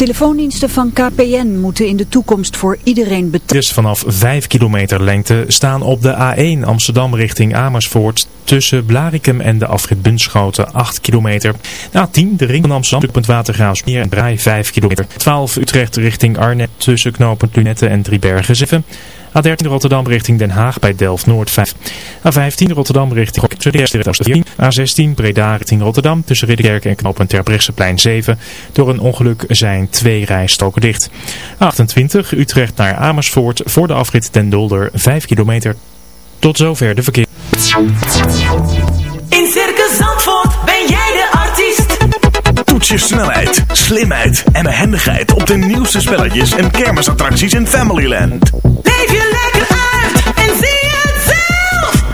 Telefoondiensten van KPN moeten in de toekomst voor iedereen betalen. vanaf 5 kilometer lengte staan op de A1 Amsterdam richting Amersfoort tussen Blarikum en de afrit Bunschoten 8 kilometer. Na 10 de ring van Amsterdam, punt Watergraafsmeer en Braai 5 kilometer. 12 Utrecht richting Arnhem tussen knooppunt Lunette en Driebergen 7. A13 Rotterdam richting Den Haag bij Delft-Noord 5. A15 Rotterdam richting Rotterdam. A16 Breda richting Rotterdam tussen Ridderkerk en knooppunt Terbrechtseplein 7. Door een ongeluk zijn twee rijstoken dicht. A28 Utrecht naar Amersfoort voor de afrit Den Dolder 5 kilometer. Tot zover de verkeer. In Circus Zandvoort ben jij de artiest. Toets je snelheid, slimheid en behendigheid op de nieuwste spelletjes en kermisattracties in Familyland. Leef je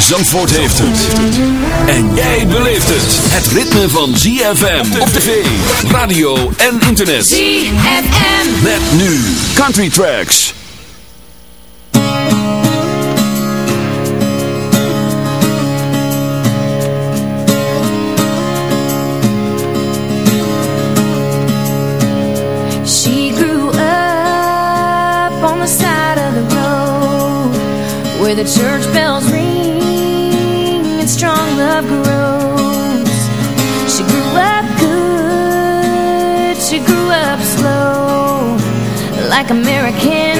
Zandvoort heeft het. En jij beleeft het. Het ritme van ZFM op tv, radio en internet. ZFM. Met nu Country Tracks. She grew up on the side of the road where the church bells ring love grows. She grew up good, she grew up slow, like American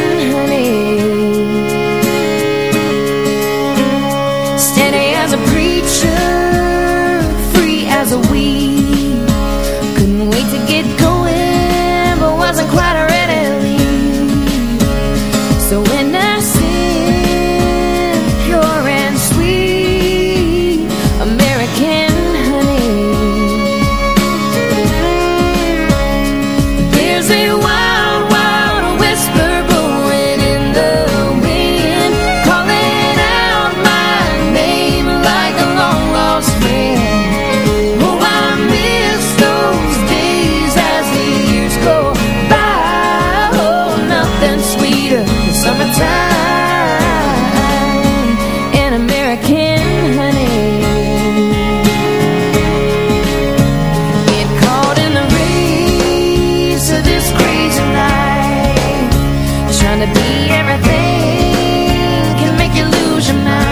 everything can make you lose your mind.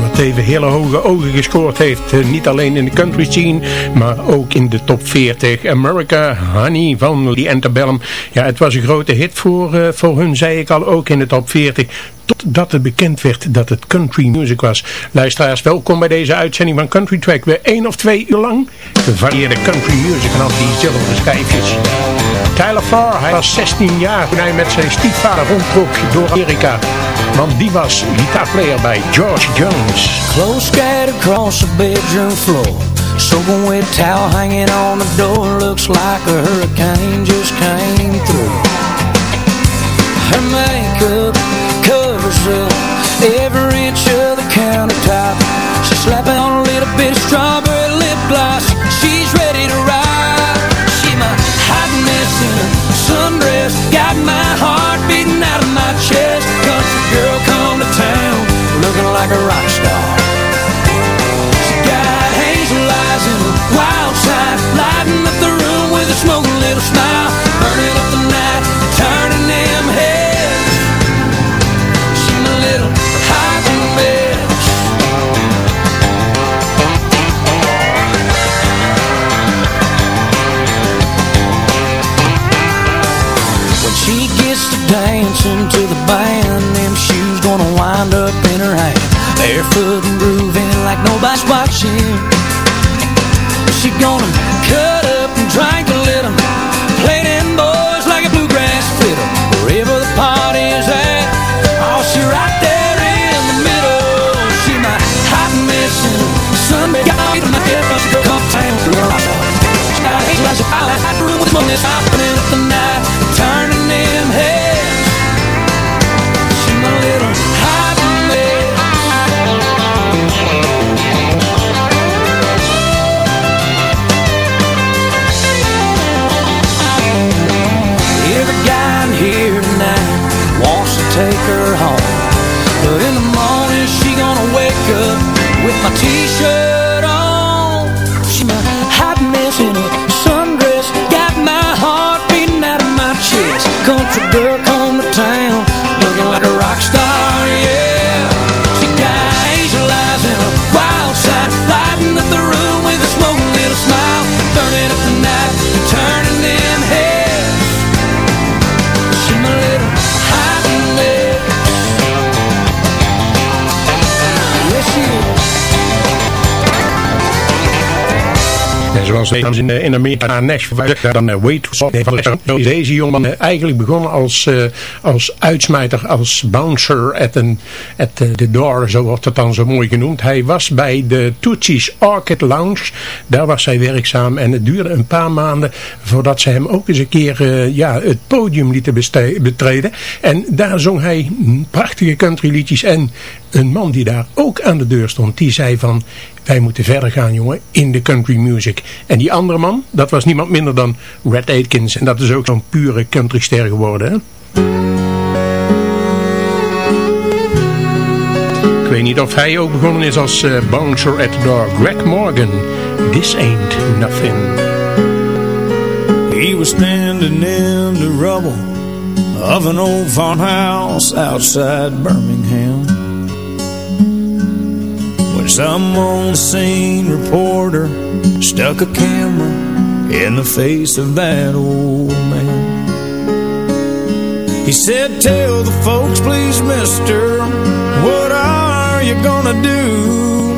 Wat even hele hoge ogen gescoord heeft. Eh, Niet alleen in de country scene, maar ook in de top 40. America Honey van The Antebellum. Ja, het was een grote hit voor, eh, voor hun, zei ik al, ook in de top 40. Totdat het bekend werd dat het country music was. Luisteraars, welkom bij deze uitzending van Country Track. Weer één of twee uur lang gevarieerde country music vanaf die zilveren schijfjes. Tyler Farr, hij was 16 jaar toen hij met zijn stiefvader rondtrok door Amerika. Want die was gitaarplayer bij George Jones. Clothes scattered across the bedroom floor Soaking wet towel hanging on the door Looks like a hurricane just came through Her makeup covers up every inch of the countertop She's slapping on a little bit of strawberry like a rock star. She got hazel eyes and a wild side Lighting up the room with a smoking little smile Burning up the night, turning them heads. She my little hot mess When she gets to dancing to the band Barefoot We in, eh, in Amerika naar Nashville dan Wait van is deze jongeman eh, eigenlijk begonnen als, eh, als uitsmijter, als bouncer at, een, at the, door, zo wordt het dan zo mooi genoemd. Hij was bij de Tootsie's Orchid Lounge, daar was hij werkzaam en het duurde een paar maanden voordat ze hem ook eens een keer eh, ja, het podium lieten betreden. En daar zong hij prachtige countryliedjes en een man die daar ook aan de deur stond, die zei van wij moeten verder gaan jongen in de country music. En die andere man, dat was niemand minder dan Red Atkins. En dat is ook zo'n pure countryster geworden. Hè? Ik weet niet of hij ook begonnen is als eh, bouncer at the door. Greg Morgan, This Ain't Nothing. He was standing in the rubble of an old farmhouse outside Birmingham. Some on scene reporter stuck a camera in the face of that old man. He said, tell the folks please mister, what are you gonna do?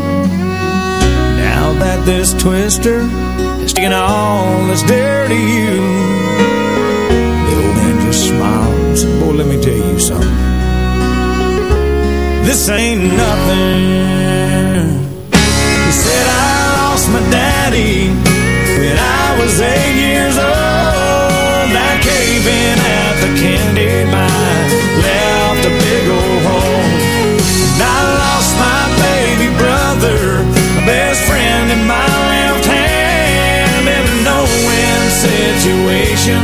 Now that this twister is taking all that's dear to you. The old man just smiled and said, boy, let me tell you something. This ain't nothing. Lost my daddy when I was eight years old. That cave in at the candy mine left a big old hole. And I lost my baby brother, my best friend in my left hand. In a no-win situation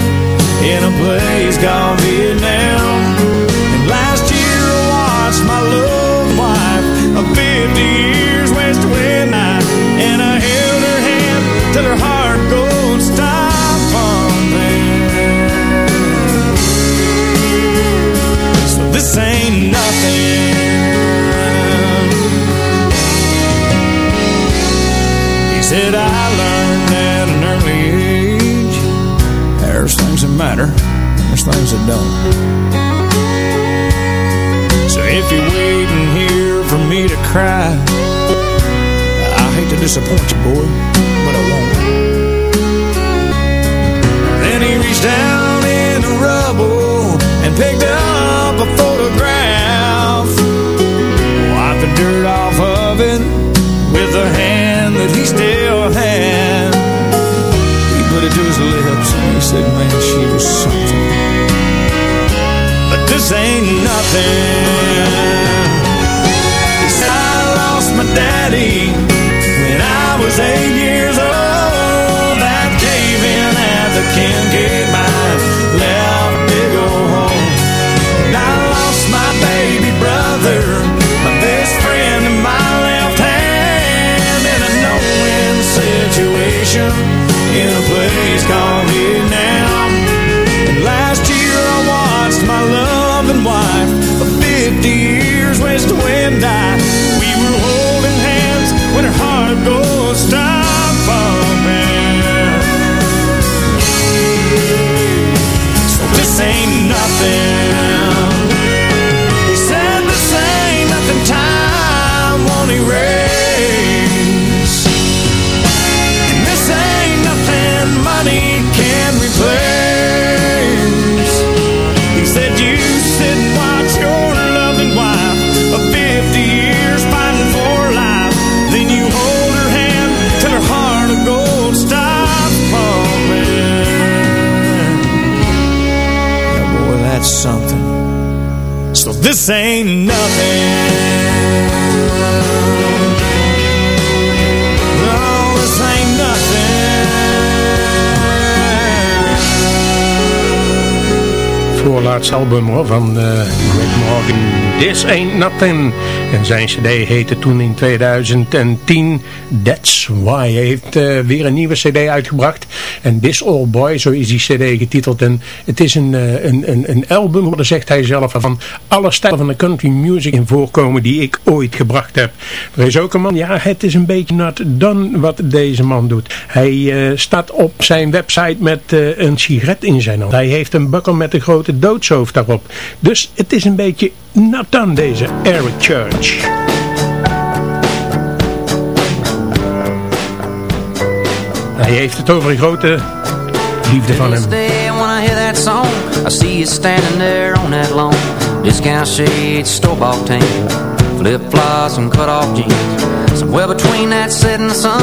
in a place called Vietnam. And last year I watched my loved wife of 50 matter. There's things that don't. So if you're waiting here for me to cry I hate to disappoint you, boy But I won't. Then he reached down in the rubble And picked up a photograph. Wiped the dirt off of it with the hand that he still had. He put it to his lips and he said, man, nothing. He I lost my daddy when I was eight years old. That cave in at the Kincaid ghost town. That's something. So this ain't nothing. Voorlaatste album hoor, van Greg Morgan, This Ain't Nothing. En zijn cd heette toen in 2010 That's Why. Hij heeft eh, weer een nieuwe cd uitgebracht. En This Old Boy, zo is die cd getiteld. En het is een, eh, een, een, een album, daar zegt hij zelf van alle stijlen van de country music in voorkomen die ik ooit gebracht heb. Er is ook een man, ja het is een beetje not done wat deze man doet. Hij staat op zijn website met een sigaret in zijn hand. Hij heeft een bukker met een grote doodshoofd daarop. Dus het is een beetje done deze Eric Church. Hij heeft het over een grote liefde van hem. I see you standing there on that lawn Discount shades, store-bought tan Flip-flops and cut-off jeans Somewhere between that set and the sun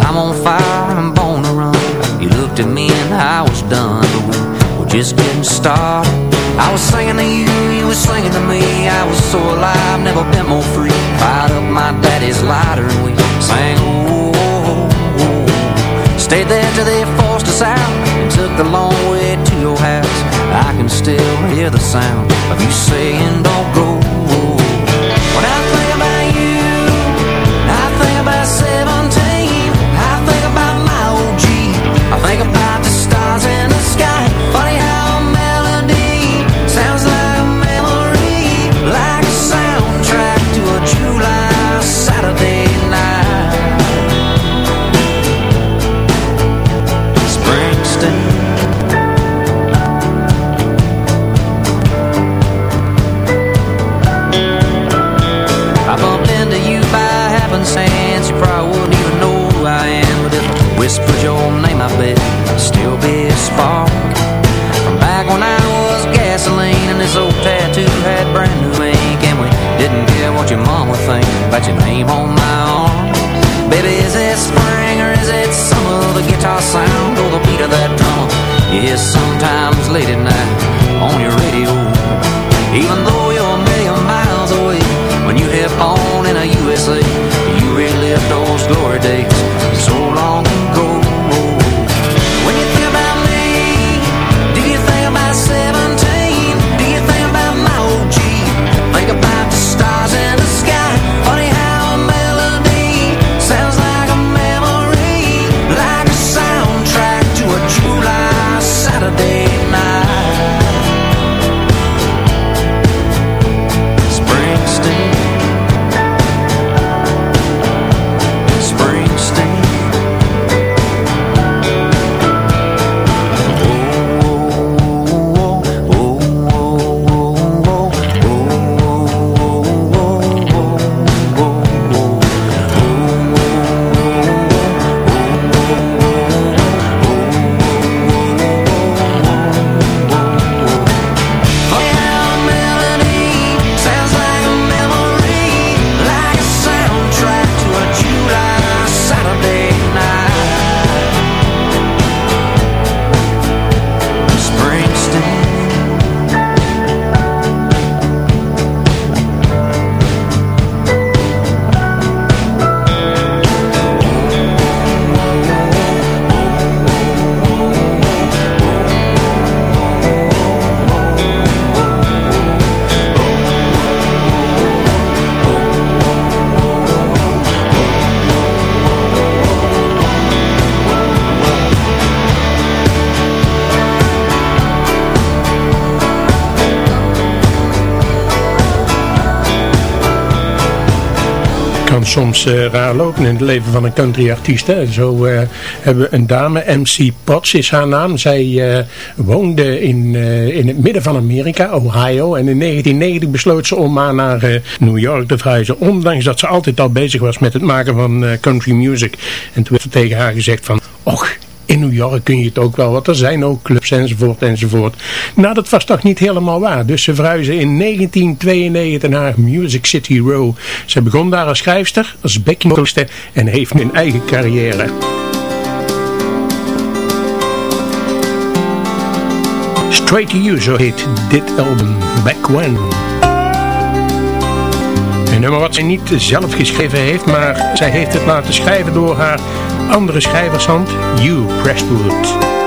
I'm on fire, I'm born to run You looked at me and I was done just getting started I was singing to you, you were singing to me. I was so alive, never been more free. Fired up my daddy's lighter and we sang oh, oh, oh. Stayed there till they forced us out And took the long way to your house. I can still hear the sound Of you saying don't go soms uh, raar lopen in het leven van een countryartiest. Zo uh, hebben we een dame, MC Potts is haar naam. Zij uh, woonde in, in het midden van Amerika, Ohio. En in 1990 besloot ze om maar naar New York te verhuizen. Ondanks dat ze altijd al bezig was met het maken van country music. En toen werd er tegen haar gezegd van... Och, in New York kun je het ook wel, want er zijn ook clubs enzovoort enzovoort. Nou, dat was toch niet helemaal waar. Dus ze verhuisden in 1992 naar Music City Row. Ze begon daar als schrijfster, als backingcoaster en heeft een eigen carrière. Straight to You, zo heet dit album, Back When. Een nummer wat zij niet zelf geschreven heeft, maar zij heeft het laten schrijven door haar andere schrijvershand, Hugh Prestwood.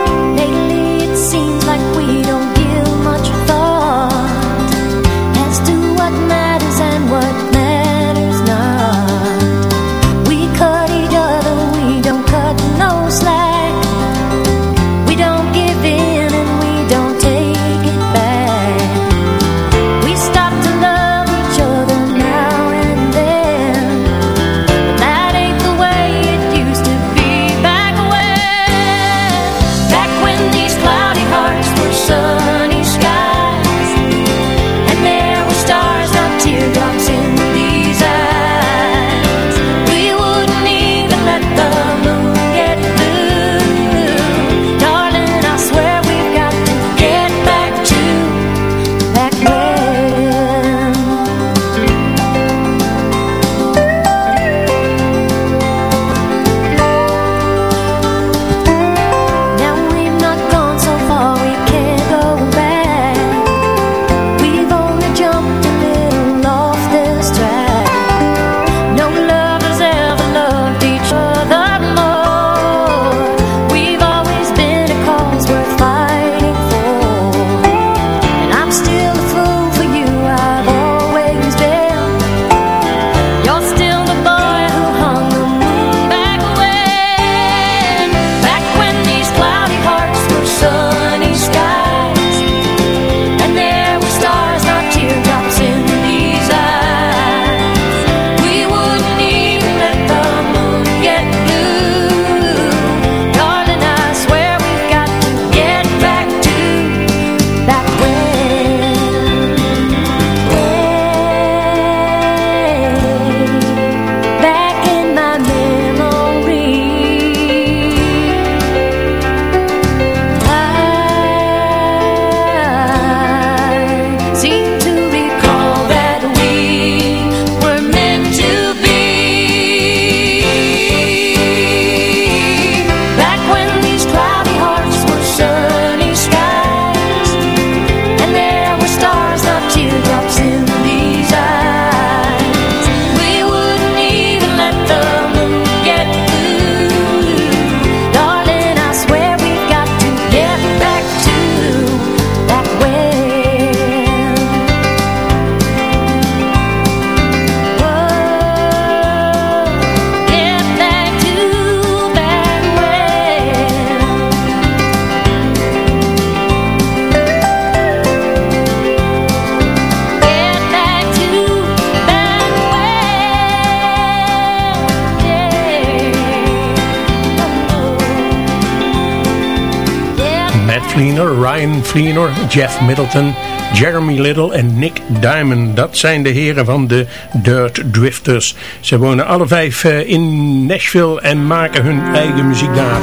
Ryan Fleenor, Jeff Middleton, Jeremy Little en Nick Diamond. Dat zijn de heren van de Dirt Drifters. Ze wonen alle vijf eh, in Nashville en maken hun eigen muziek daar.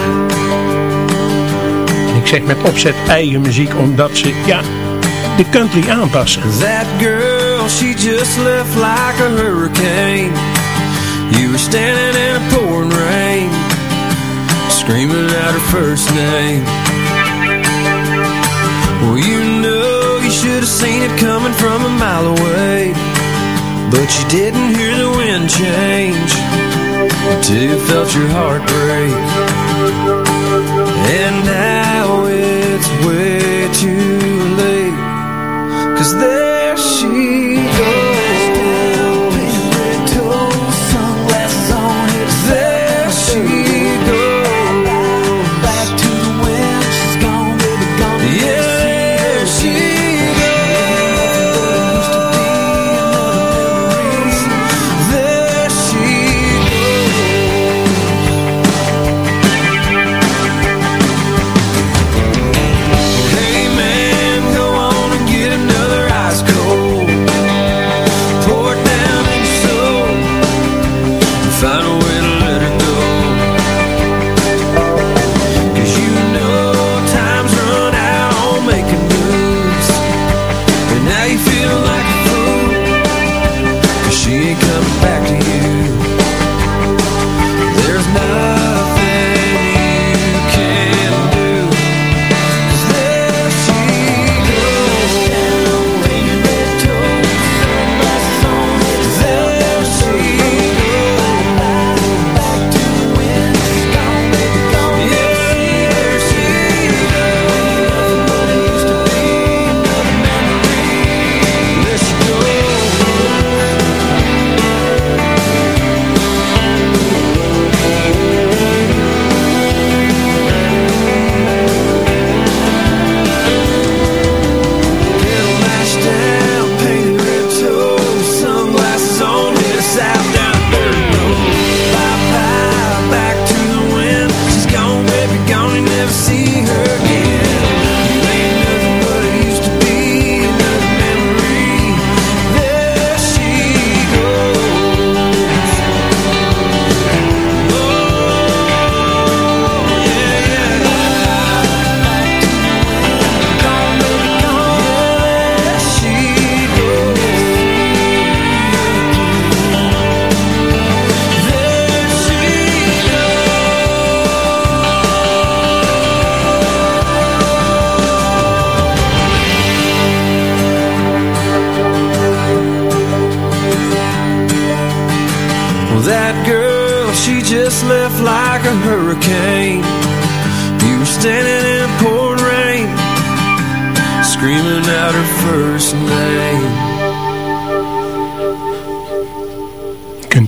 ik zeg met opzet eigen muziek omdat ze, ja, de country aanpassen. That girl, she just left like a hurricane. Standing in a pouring rain. Screaming out her first name. Well, you know you should have seen it coming from a mile away. But you didn't hear the wind change until you felt your heart break. And now it's way too late. Cause there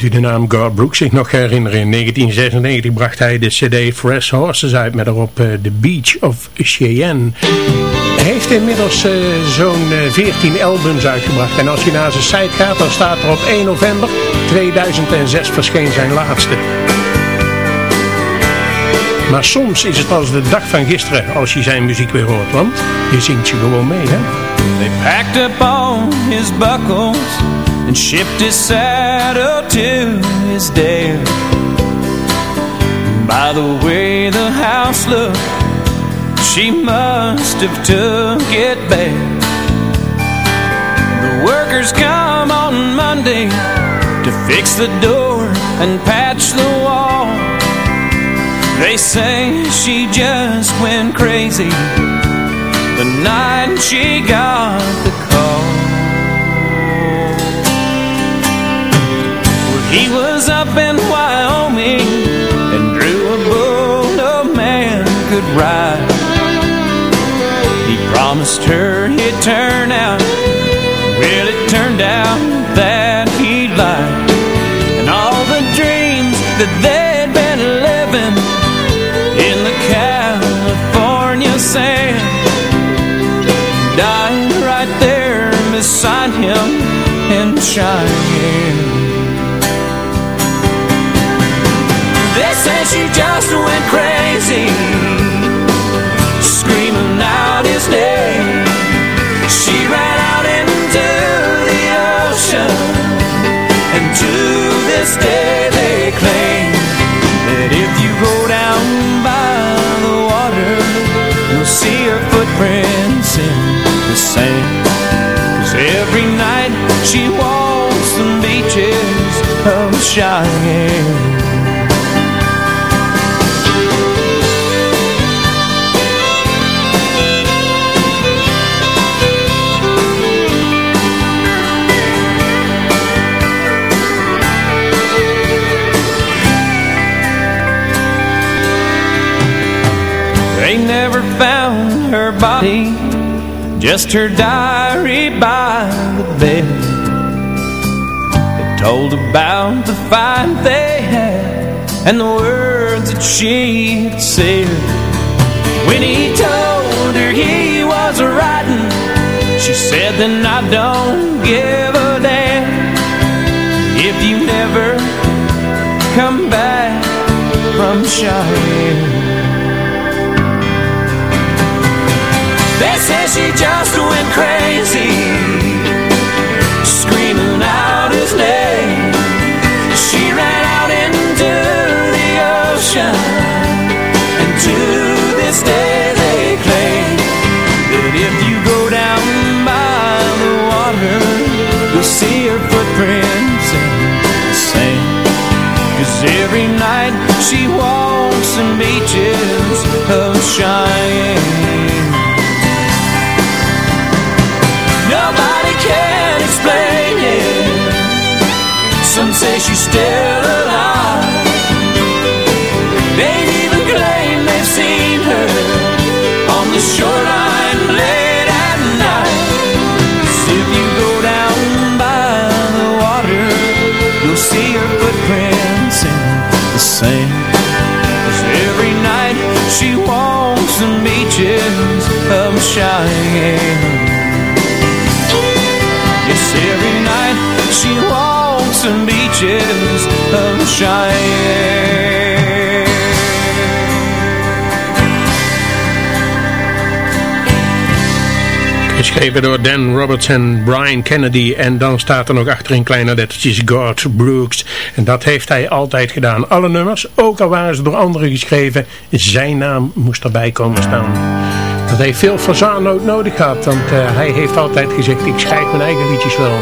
u de naam Gar Brooks zich nog herinneren? In 1996 bracht hij de cd Fresh Horses uit met erop uh, The Beach of Cheyenne. Hij heeft inmiddels uh, zo'n uh, 14 albums uitgebracht. En als je naar zijn site gaat, dan staat er op 1 november 2006 verscheen zijn laatste. Maar soms is het als de dag van gisteren als je zijn muziek weer hoort. Want je zingt je gewoon mee, hè? They packed up all his buckles and shipped his saddle to his dad. By the way the house looked, she must have took it bad. The workers come on Monday to fix the door and patch the wall. They say she just went crazy the night she got the he was up in Wyoming and drew a bull no man could ride. He promised her he'd turn out. Well, it turned out that he lied. And all the dreams that they'd been living in the California sand died right there beside him in Cheyenne. Crazy, screaming out his name. She ran out into the ocean, and to this day they claim that if you go down by the water, you'll see her footprints in the sand. Cause every night she walks the beaches of Cheyenne. Just her diary by the bed. It told about the fight they had and the words that she had said. When he told her he was riding, she said, Then I don't give a damn if you never come back from Cheyenne. They say she just went crazy, still alive. They even they've seen her on the shoreline late at if you go down by the water, you'll see her footprints in the every night she walks the beaches of Cheyenne. Beaches of Cheyenne. Geschreven door Dan Roberts en Brian Kennedy. En dan staat er nog achter in kleine lettertjes God Brooks. En dat heeft hij altijd gedaan. Alle nummers, ook al waren ze door anderen geschreven, zijn naam moest erbij komen staan. Dat hij veel fazanoot nodig had, want uh, hij heeft altijd gezegd, ik schrijf mijn eigen liedjes wel.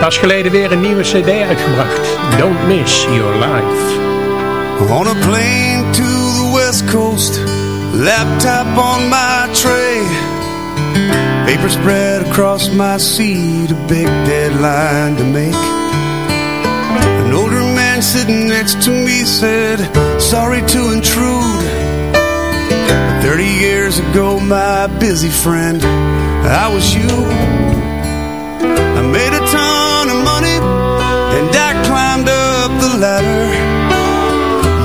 Pas geleden weer een nieuwe cd uitgebracht. Don't miss your life. On a plane to the west coast, laptop on my tray. Paper spread across my seat, a big deadline to make. An older man sitting next to me said, sorry to intrude. Thirty years ago, my busy friend, I was you. I made a ton of money, and I climbed up the ladder.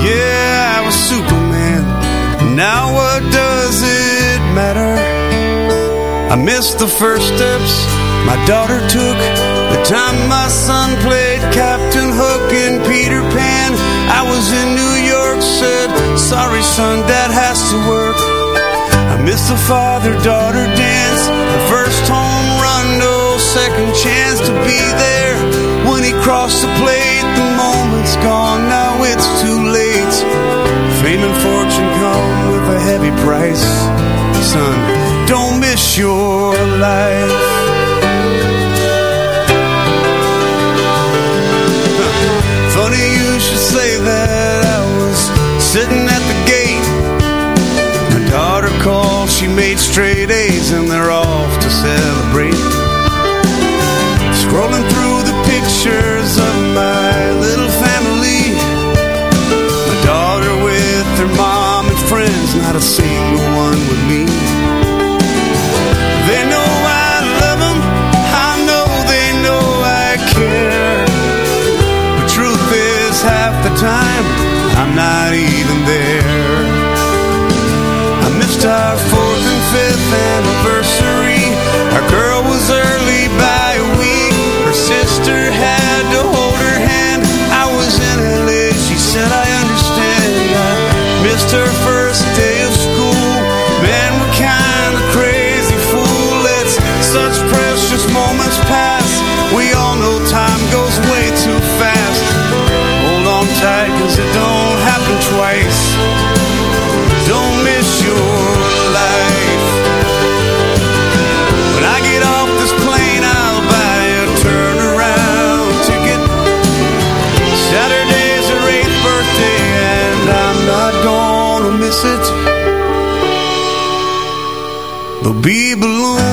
Yeah, I was Superman. Now what does it matter? I missed the first steps my daughter took, the time my son played Captain Hook and Peter Pan. I was in New York said, sorry son, dad has to work. I miss the father-daughter dance, the first home run, no second chance to be there. When he crossed the plate, the moment's gone, now it's too late. Fame and fortune come with a heavy price. Son, don't miss your life. sitting at the gate. My daughter called, she made straight A's, and they're off to celebrate. Scrolling through the pictures of my little family. My daughter with her mom and friends, not a single There'll be blue.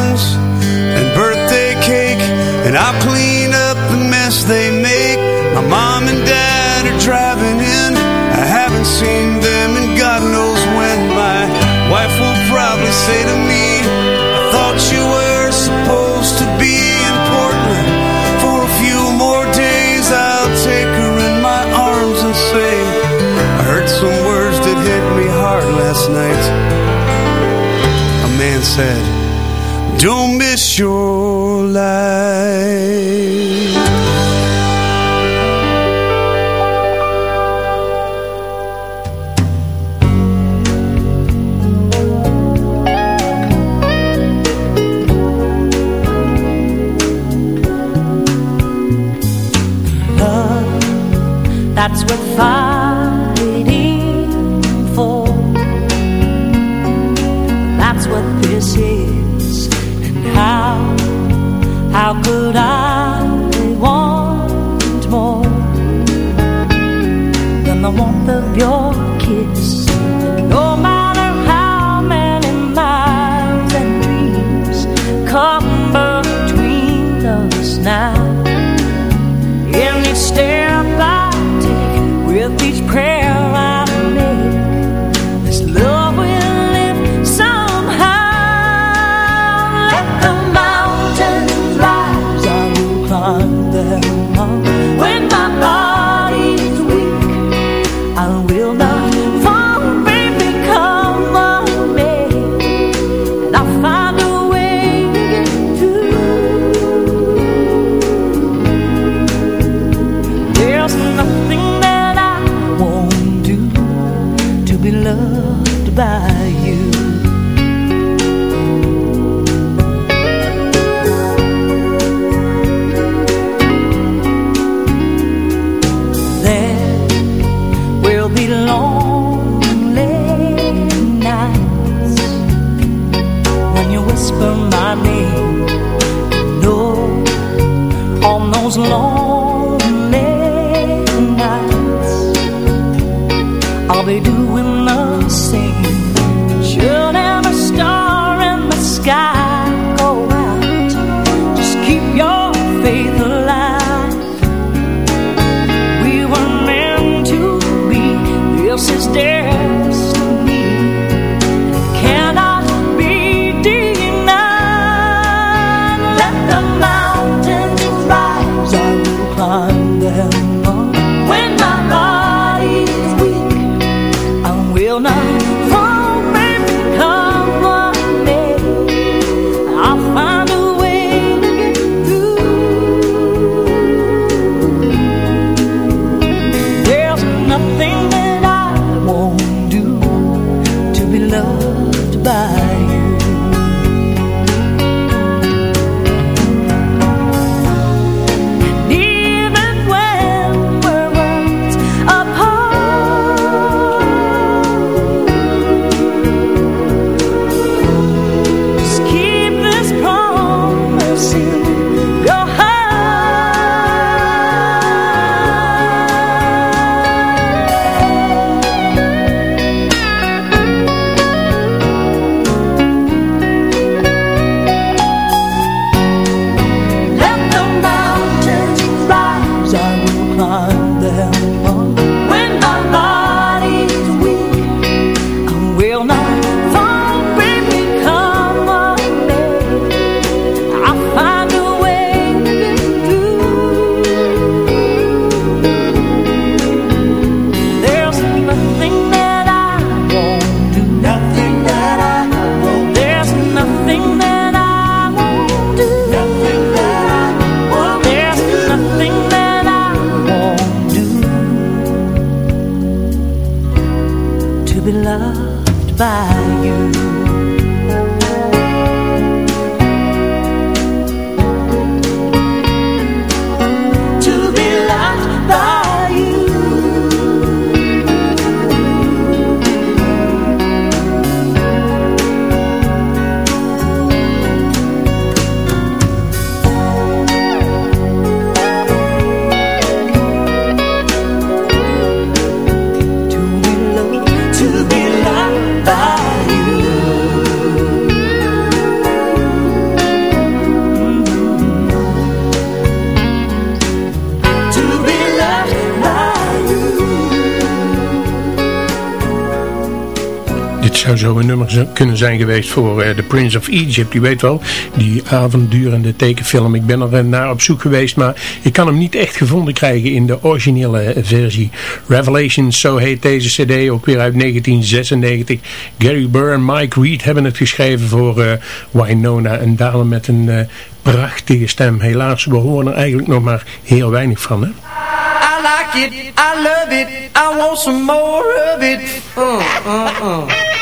Zou zo een nummer kunnen zijn geweest voor eh, The Prince of Egypt. U weet wel, die avonddurende tekenfilm. Ik ben er eh, naar op zoek geweest, maar ik kan hem niet echt gevonden krijgen in de originele eh, versie. Revelations, zo heet deze cd, ook weer uit 1996. Gary Burr en Mike Reed hebben het geschreven voor eh, Winona. Een dame met een prachtige stem. Helaas, we horen er eigenlijk nog maar heel weinig van. Hè? I like it, I love it, I want some more of it. Uh, uh, uh.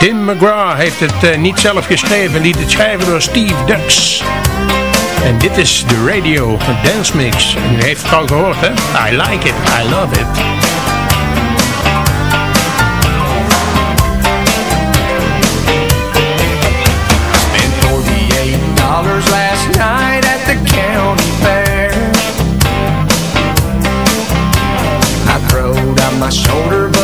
Tim McGraw heeft het eh, niet zelf geschreven, liet het schrijven door Steve Dux. En dit is de radio, een dance mix. En u heeft het al gehoord, hè? I like it, I love it. Last night at the county fair. I out my shoulder,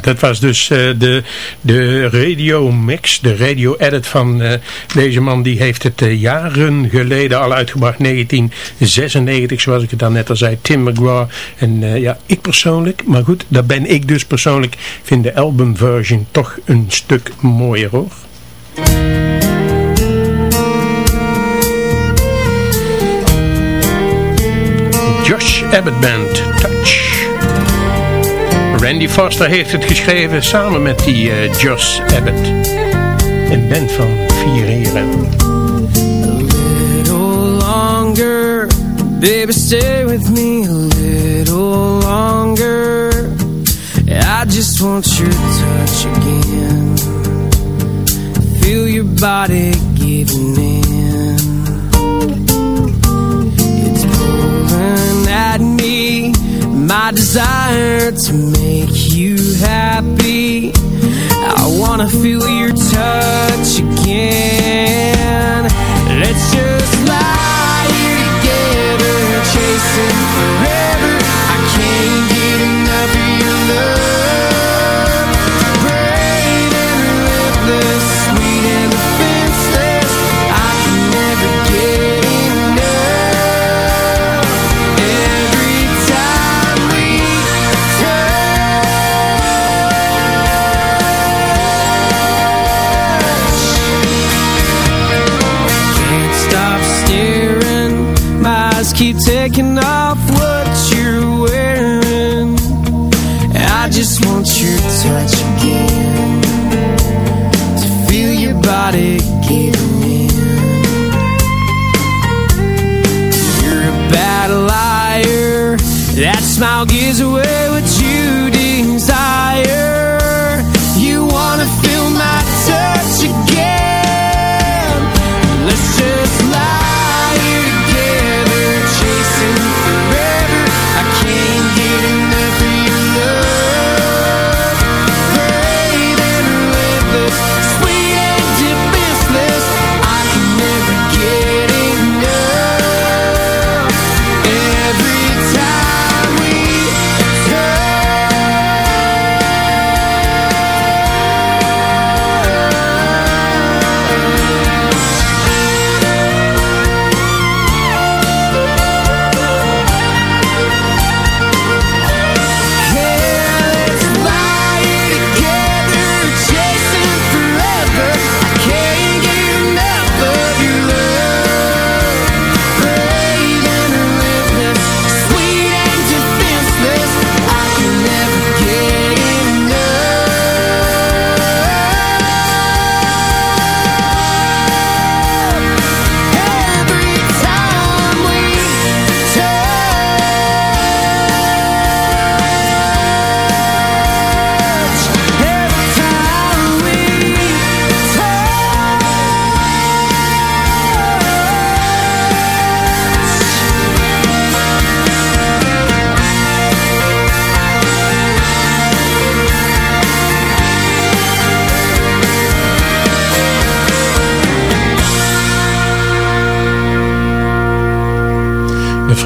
Dat was dus eh, de, de radio mix, de radio edit van eh, deze man. Die heeft het eh, jaren geleden al uitgebracht, 1996 zoals ik het dan net al zei, Tim McGraw. En ja, ik persoonlijk, maar goed, dat ben ik dus persoonlijk, vind de albumversion toch een stuk mooier hoor. Josh Abbott Band, Touch. Randy Foster heeft het geschreven samen met die eh, Josh Abbott. Een band van vier heren. little longer Baby, stay with me a little longer I just want your touch again Feel your body giving in It's pulling at me My desire to make you happy. I wanna feel your touch again. Let's just lie here together Chasing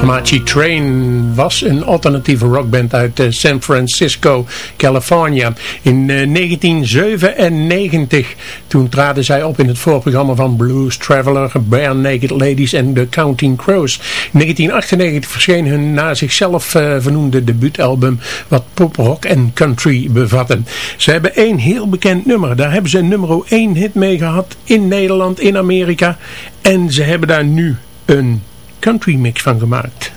Machi Train was een alternatieve rockband uit eh, San Francisco, California. In eh, 1997 toen traden zij op in het voorprogramma van Blues Traveler, Bare Naked Ladies en The Counting Crows. In 1998 verscheen hun na zichzelf eh, vernoemde debuutalbum wat poprock en country bevatten. Ze hebben één heel bekend nummer. Daar hebben ze een nummer 1 hit mee gehad in Nederland, in Amerika. En ze hebben daar nu een country mix van gemaakt.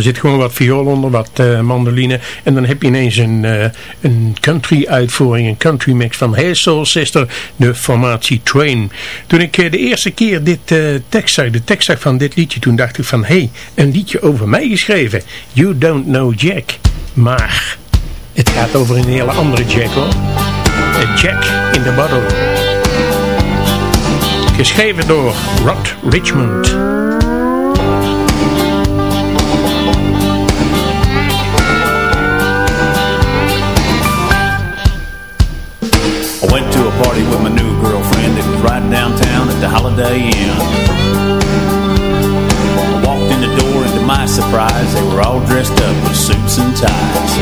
Er zit gewoon wat viool onder, wat uh, mandoline. En dan heb je ineens een, uh, een country uitvoering, een country mix van Hey Soul Sister, de formatie Train. Toen ik uh, de eerste keer dit tekst zag, de tekst zag van dit liedje, toen dacht ik van, hey, een liedje over mij geschreven. You Don't Know Jack. Maar het gaat over een hele andere Jack hoor. Jack in the Bottle. Geschreven door Rod Richmond. Party with my new girlfriend. It was right downtown at the Holiday Inn. I walked in the door and to my surprise, they were all dressed up with suits and ties.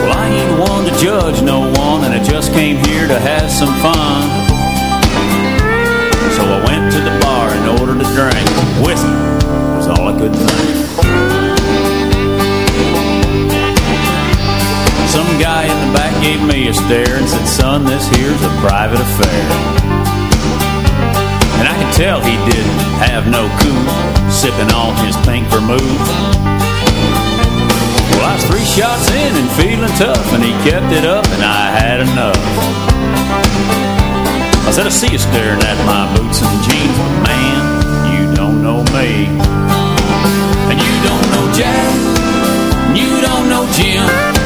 Well, I ain't one to judge no one, and I just came here to have some fun. So I went to the bar and ordered a drink. Whiskey was all I could think. Gave me a stare and said, son, this here's a private affair. And I could tell he didn't have no coup, sipping on his pink vermouth. Well, I was three shots in and feeling tough, and he kept it up, and I had enough. I said, I see you staring at my boots and jeans, but man, you don't know me. And you don't know Jack, and you don't know Jim.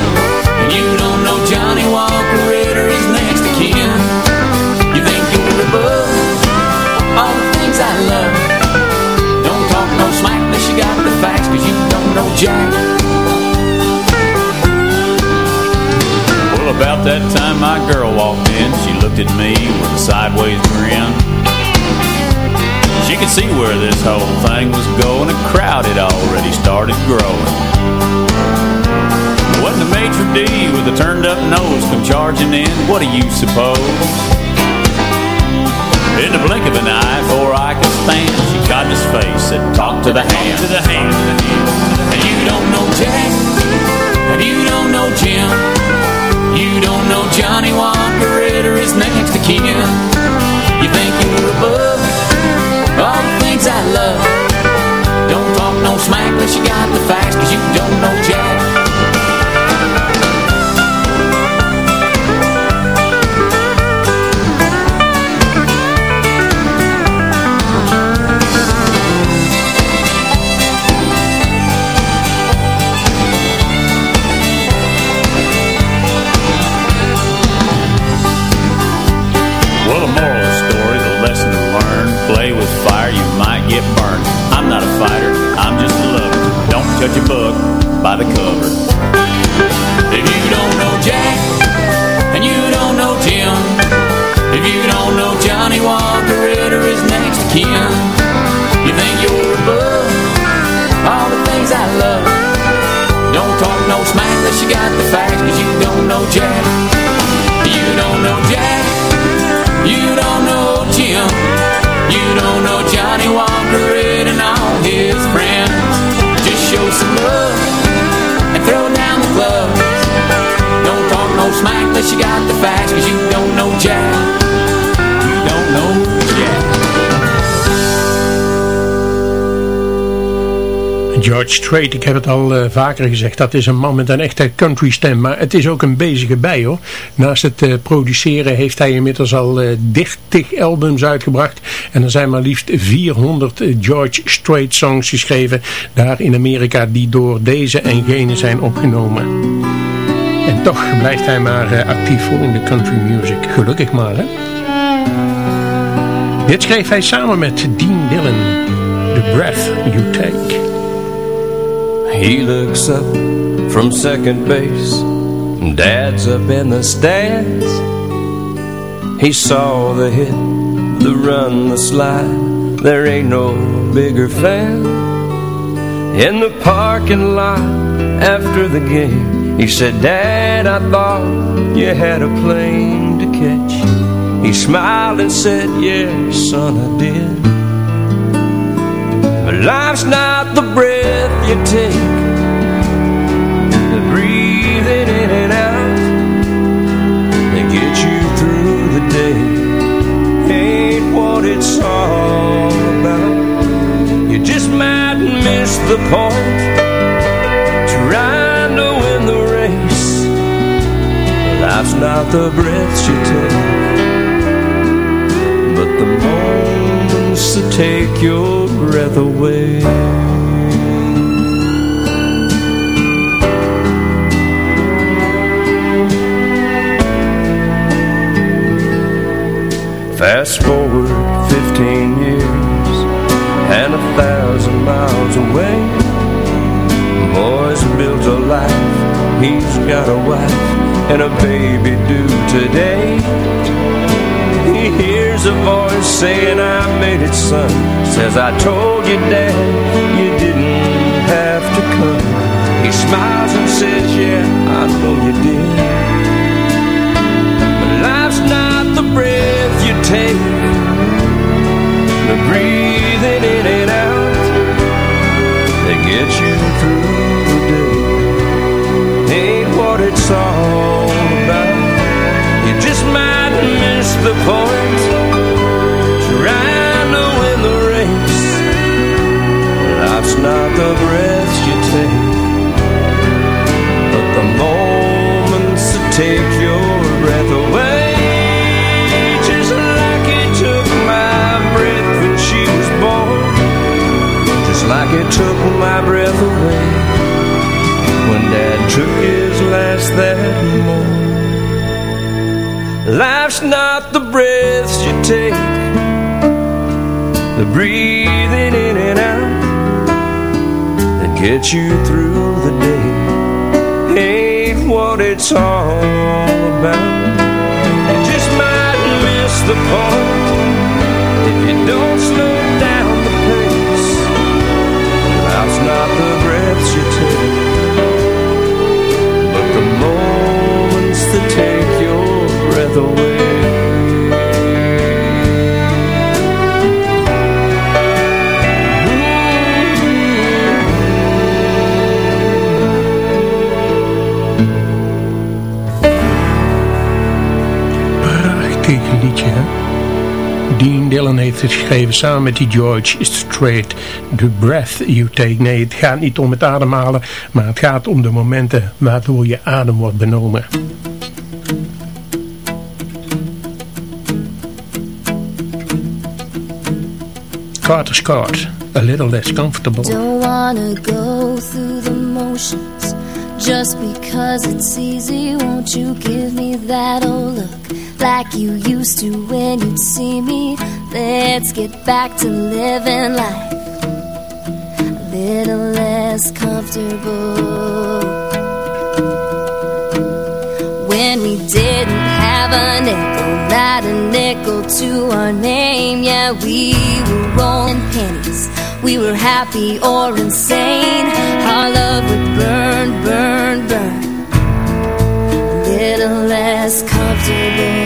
See where this whole thing was going A crowd had already started growing the maitre d' with a turned up nose come charging in, what do you suppose? In the blink of an eye, before I could stand, she caught his face, said, talk to the hand. To the hand. And you don't know Jack, and you don't know Jim, you don't know Johnny Walker Ritter is next to kin. You think you're above all the things I love. Don't talk no smack unless you got the facts, cause you don't know Jack. The cover. If you don't know Jack, and you don't know Jim, if you don't know Johnny Walker Ritter is next to kin, you think you're above all the things I love. Don't talk no smack unless you got the facts, cause you don't know Jack. You don't know Jack don't know Jack George Strait, ik heb het al uh, vaker gezegd, dat is een man met een echte country stem. Maar het is ook een bezige bij hoor. Naast het uh, produceren heeft hij inmiddels al uh, 30 albums uitgebracht. En er zijn maar liefst 400 George Strait songs geschreven. Daar in Amerika die door deze en gene zijn opgenomen. Toch blijft hij maar actief voor in de country music. Gelukkig maar hè. Dit schreef hij samen met Dean Dillon. The Breath You Take. He looks up from second base Dad's up in the stands He saw the hit, the run, the slide There ain't no bigger fan In the parking lot after the game He said, Dad, I thought you had a plane to catch He smiled and said, yeah, son, I did. But life's not the breath you take. The breathing in and out That get you through the day. Ain't what it's all about. You just might miss the point. Life's not the breaths you take, but the moments that take your breath away. Fast forward 15 years and a thousand miles away. Boy's built a life, he's got a wife and a baby due today. He hears a voice saying, I made it, son. Says, I told you, dad, you didn't have to come. He smiles and says, Yeah, I know you did. But life's not the breath you take, the breathing in and out that gets you through. Ain't what it's all about. You just might miss the point, trying to win the race. Life's not the breath you take, but the moments that take your breath away. Just like it took my breath when she was born. Just like it took my breath away took his last that morning. Life's not the breaths you take, the breathing in and out that gets you through the day. Ain't what it's all about. You just might miss the point if you don't slow down the pace. Life's not the breaths you take, Prachtig liedje? Dean Dillon heeft het geschreven samen met die George Strait. The breath you take. Nee, het gaat niet om het ademhalen, maar het gaat om de momenten waardoor je adem wordt benomen. Carter Scott, a little less comfortable. Don't wanna go through the motions just because it's easy. Won't you give me that old look like you used to when you'd see me? Let's get back to living life a little less comfortable. When we didn't have a a nickel to our name. Yeah, we were rolling pennies. We were happy or insane. Our love would burn, burn, burn. A little less comfortable.